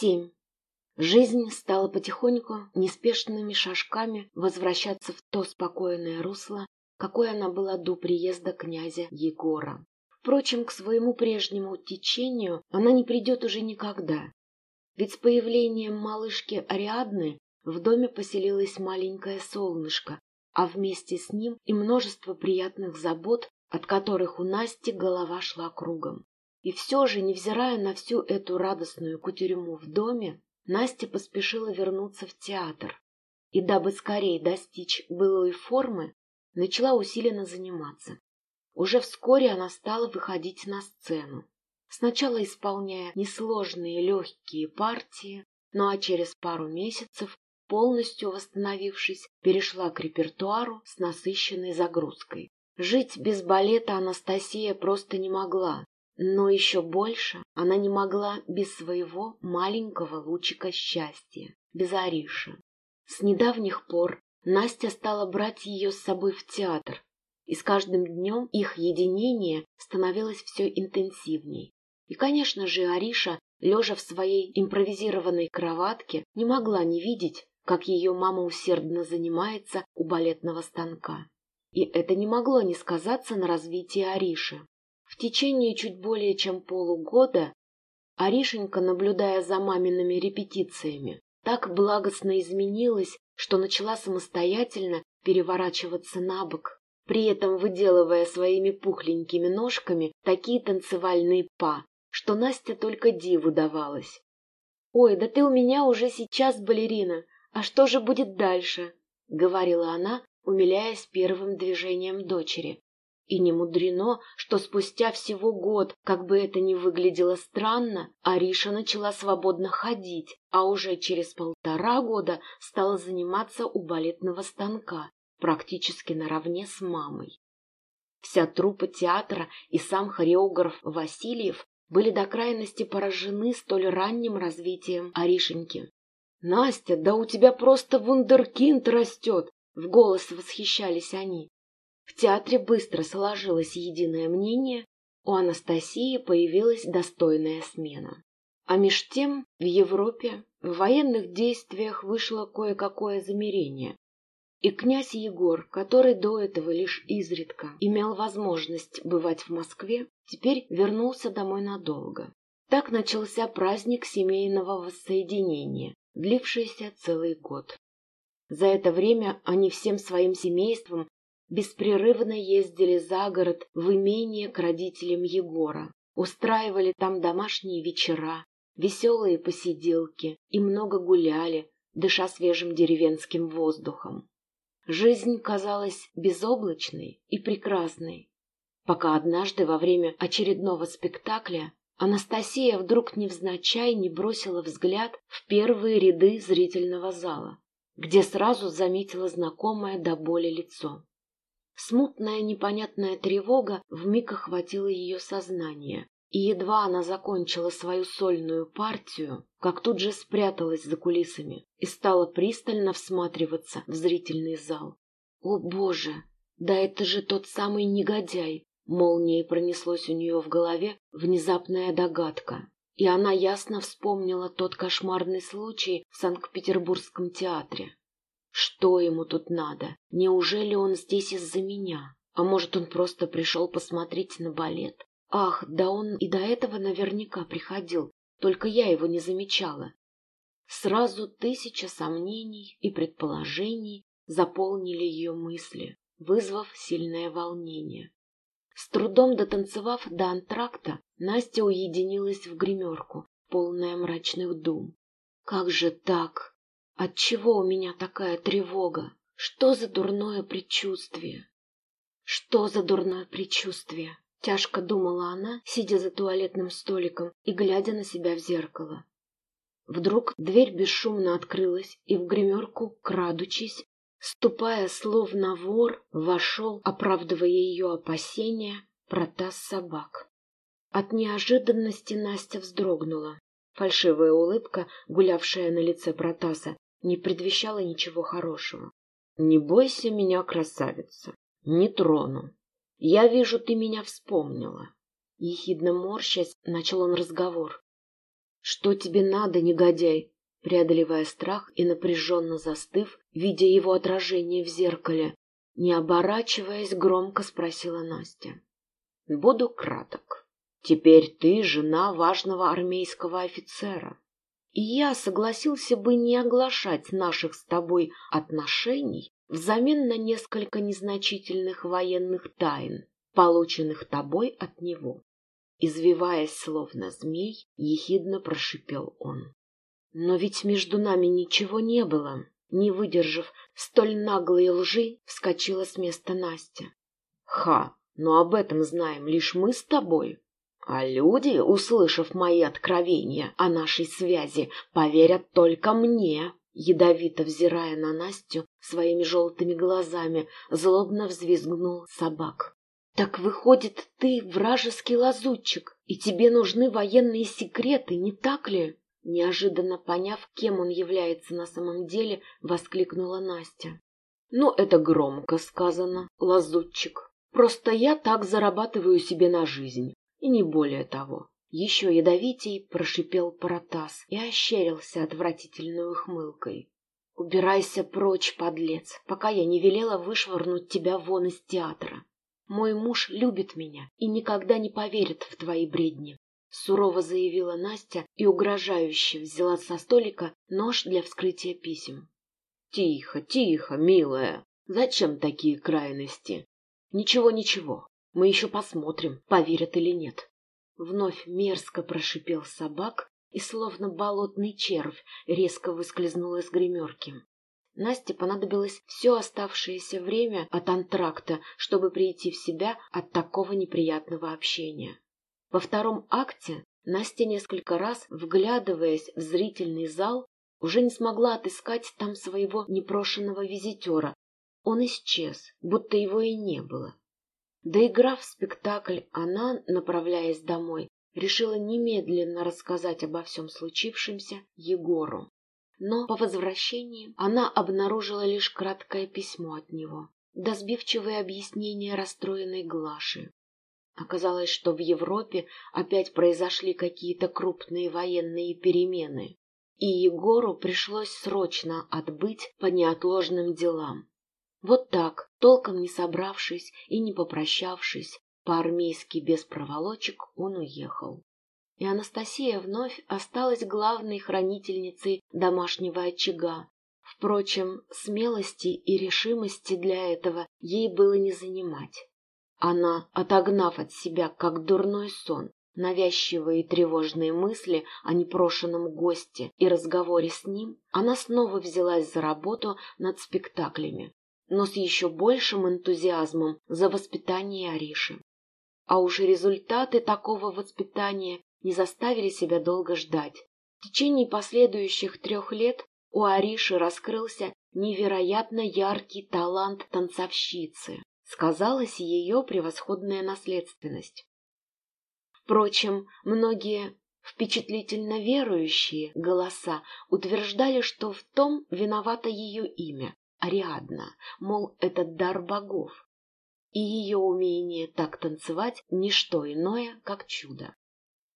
Семь. Жизнь стала потихоньку, неспешными шажками возвращаться в то спокойное русло, какой она была до приезда князя Егора. Впрочем, к своему прежнему течению она не придет уже никогда. Ведь с появлением малышки Ариадны в доме поселилось маленькое солнышко, а вместе с ним и множество приятных забот, от которых у Насти голова шла кругом. И все же, невзирая на всю эту радостную кутерьму в доме, Настя поспешила вернуться в театр. И дабы скорее достичь былой формы, начала усиленно заниматься. Уже вскоре она стала выходить на сцену. Сначала исполняя несложные легкие партии, ну а через пару месяцев, полностью восстановившись, перешла к репертуару с насыщенной загрузкой. Жить без балета Анастасия просто не могла, но еще больше она не могла без своего маленького лучика счастья, без Ариши. С недавних пор Настя стала брать ее с собой в театр, и с каждым днем их единение становилось все интенсивней. И, конечно же, Ариша, лежа в своей импровизированной кроватке, не могла не видеть, как ее мама усердно занимается у балетного станка. И это не могло не сказаться на развитии Ариши. В течение чуть более чем полугода Аришенька, наблюдая за мамиными репетициями, так благостно изменилась, что начала самостоятельно переворачиваться на бок, при этом выделывая своими пухленькими ножками такие танцевальные па, что Настя только диву давалась. «Ой, да ты у меня уже сейчас балерина, а что же будет дальше?» — говорила она, умиляясь первым движением дочери. И не мудрено, что спустя всего год, как бы это ни выглядело странно, Ариша начала свободно ходить, а уже через полтора года стала заниматься у балетного станка, практически наравне с мамой. Вся труппа театра и сам хореограф Васильев были до крайности поражены столь ранним развитием Аришеньки. «Настя, да у тебя просто вундеркинд растет!» — в голос восхищались они. В театре быстро сложилось единое мнение, у Анастасии появилась достойная смена. А меж тем в Европе в военных действиях вышло кое-какое замерение. И князь Егор, который до этого лишь изредка имел возможность бывать в Москве, теперь вернулся домой надолго. Так начался праздник семейного воссоединения, длившийся целый год. За это время они всем своим семейством беспрерывно ездили за город в имение к родителям Егора, устраивали там домашние вечера, веселые посиделки и много гуляли, дыша свежим деревенским воздухом. Жизнь казалась безоблачной и прекрасной, пока однажды во время очередного спектакля Анастасия вдруг невзначай не бросила взгляд в первые ряды зрительного зала, где сразу заметила знакомое до боли лицо. Смутная непонятная тревога вмиг охватила ее сознание, и едва она закончила свою сольную партию, как тут же спряталась за кулисами и стала пристально всматриваться в зрительный зал. «О, Боже! Да это же тот самый негодяй!» Молнией пронеслось у нее в голове внезапная догадка, и она ясно вспомнила тот кошмарный случай в Санкт-Петербургском театре. Что ему тут надо? Неужели он здесь из-за меня? А может, он просто пришел посмотреть на балет? Ах, да он и до этого наверняка приходил, только я его не замечала. Сразу тысяча сомнений и предположений заполнили ее мысли, вызвав сильное волнение. С трудом дотанцевав до антракта, Настя уединилась в гримерку, полная мрачных дум. Как же так? Отчего у меня такая тревога? Что за дурное предчувствие? Что за дурное предчувствие? Тяжко думала она, сидя за туалетным столиком и глядя на себя в зеркало. Вдруг дверь бесшумно открылась, и в гримерку, крадучись, ступая словно вор, вошел, оправдывая ее опасения, протас собак. От неожиданности Настя вздрогнула. Фальшивая улыбка, гулявшая на лице Протаса, не предвещало ничего хорошего. «Не бойся меня, красавица, не трону. Я вижу, ты меня вспомнила». Ехидно морщась, начал он разговор. «Что тебе надо, негодяй?» Преодолевая страх и напряженно застыв, видя его отражение в зеркале, не оборачиваясь, громко спросила Настя. «Буду краток. Теперь ты жена важного армейского офицера. Я согласился бы не оглашать наших с тобой отношений взамен на несколько незначительных военных тайн, полученных тобой от него. Извиваясь словно змей, ехидно прошипел он. Но ведь между нами ничего не было. Не выдержав столь наглой лжи, вскочила с места Настя. Ха, но об этом знаем лишь мы с тобой. А люди, услышав мои откровения о нашей связи, поверят только мне. Ядовито взирая на Настю своими желтыми глазами, злобно взвизгнул собак. «Так выходит, ты вражеский лазутчик, и тебе нужны военные секреты, не так ли?» Неожиданно поняв, кем он является на самом деле, воскликнула Настя. «Ну, это громко сказано, лазутчик. Просто я так зарабатываю себе на жизнь, и не более того. Еще ядовитей прошипел Паратас и ощерился отвратительной ухмылкой. «Убирайся прочь, подлец, пока я не велела вышвырнуть тебя вон из театра. Мой муж любит меня и никогда не поверит в твои бредни», — сурово заявила Настя и угрожающе взяла со столика нож для вскрытия писем. «Тихо, тихо, милая, зачем такие крайности? Ничего, ничего, мы еще посмотрим, поверят или нет». Вновь мерзко прошипел собак и, словно болотный червь, резко выскользнул из гримерки. Насте понадобилось все оставшееся время от антракта, чтобы прийти в себя от такого неприятного общения. Во втором акте Настя несколько раз, вглядываясь в зрительный зал, уже не смогла отыскать там своего непрошенного визитера. Он исчез, будто его и не было. Доиграв спектакль, она, направляясь домой, решила немедленно рассказать обо всем случившемся Егору. Но по возвращении она обнаружила лишь краткое письмо от него, да сбивчивые объяснения расстроенной Глаши. Оказалось, что в Европе опять произошли какие-то крупные военные перемены, и Егору пришлось срочно отбыть по неотложным делам. Вот так, толком не собравшись и не попрощавшись, по-армейски без проволочек он уехал. И Анастасия вновь осталась главной хранительницей домашнего очага. Впрочем, смелости и решимости для этого ей было не занимать. Она, отогнав от себя, как дурной сон, навязчивые и тревожные мысли о непрошенном госте и разговоре с ним, она снова взялась за работу над спектаклями, но с еще большим энтузиазмом за воспитание Ариши. А уж результаты такого воспитания не заставили себя долго ждать. В течение последующих трех лет у Ариши раскрылся невероятно яркий талант танцовщицы. Сказалась ее превосходная наследственность. Впрочем, многие впечатлительно верующие голоса утверждали, что в том виновато ее имя, Ариадна, мол, это дар богов, и ее умение так танцевать – ничто иное, как чудо.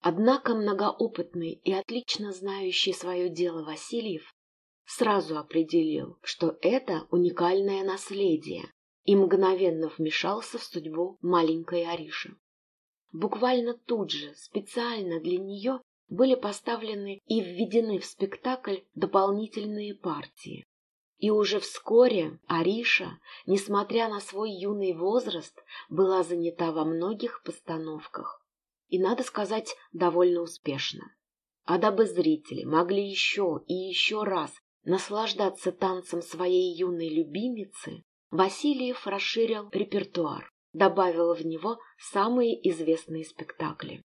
Однако многоопытный и отлично знающий свое дело Васильев сразу определил, что это уникальное наследие, и мгновенно вмешался в судьбу маленькой Ариши. Буквально тут же, специально для нее, были поставлены и введены в спектакль дополнительные партии. И уже вскоре Ариша, несмотря на свой юный возраст, была занята во многих постановках. И, надо сказать, довольно успешно. А дабы зрители могли еще и еще раз наслаждаться танцем своей юной любимицы, Васильев расширил репертуар, добавил в него самые известные спектакли.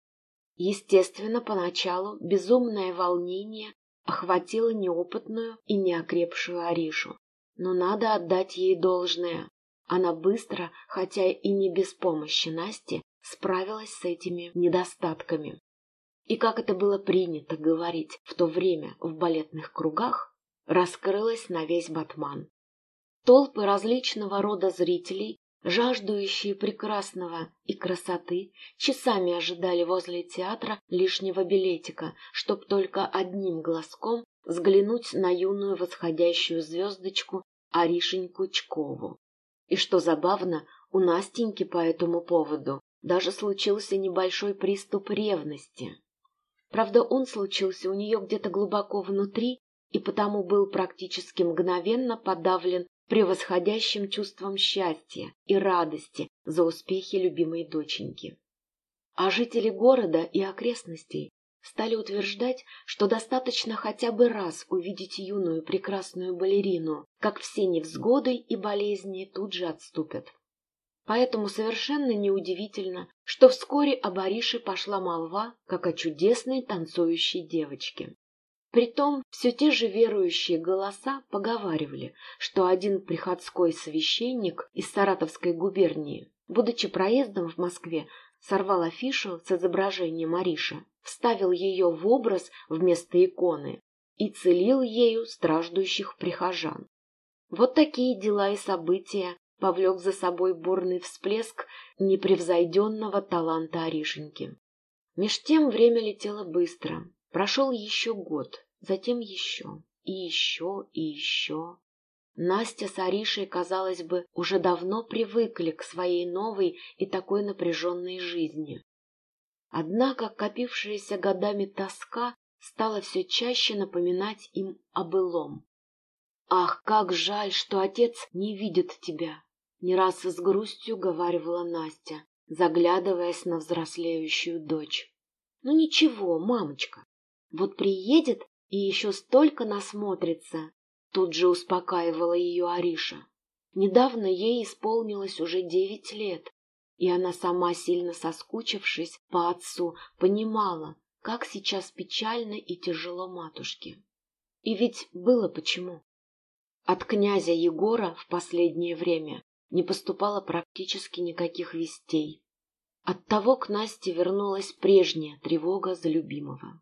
Естественно, поначалу безумное волнение охватила неопытную и неокрепшую Аришу. Но надо отдать ей должное. Она быстро, хотя и не без помощи Насти, справилась с этими недостатками. И как это было принято говорить в то время в балетных кругах, раскрылась на весь Батман. Толпы различного рода зрителей жаждущие прекрасного и красоты, часами ожидали возле театра лишнего билетика, чтоб только одним глазком взглянуть на юную восходящую звездочку Аришеньку Чкову. И что забавно, у Настеньки по этому поводу даже случился небольшой приступ ревности. Правда, он случился у нее где-то глубоко внутри и потому был практически мгновенно подавлен превосходящим чувством счастья и радости за успехи любимой доченьки. А жители города и окрестностей стали утверждать, что достаточно хотя бы раз увидеть юную прекрасную балерину, как все невзгоды и болезни тут же отступят. Поэтому совершенно неудивительно, что вскоре о Барише пошла молва, как о чудесной танцующей девочке. Притом все те же верующие голоса поговаривали, что один приходской священник из Саратовской губернии, будучи проездом в Москве, сорвал афишу с изображением Мариша, вставил ее в образ вместо иконы и целил ею страждущих прихожан. Вот такие дела и события повлек за собой бурный всплеск непревзойденного таланта Аришеньки. Меж тем время летело быстро. Прошел еще год, затем еще, и еще, и еще. Настя с Аришей, казалось бы, уже давно привыкли к своей новой и такой напряженной жизни. Однако копившаяся годами тоска стала все чаще напоминать им о былом. «Ах, как жаль, что отец не видит тебя!» — не раз с грустью говаривала Настя, заглядываясь на взрослеющую дочь. «Ну ничего, мамочка, вот приедет и еще столько насмотрится, тут же успокаивала ее Ариша. Недавно ей исполнилось уже девять лет, и она сама, сильно соскучившись по отцу, понимала, как сейчас печально и тяжело матушке. И ведь было почему. От князя Егора в последнее время не поступало практически никаких вестей. Оттого к Насте вернулась прежняя тревога за любимого.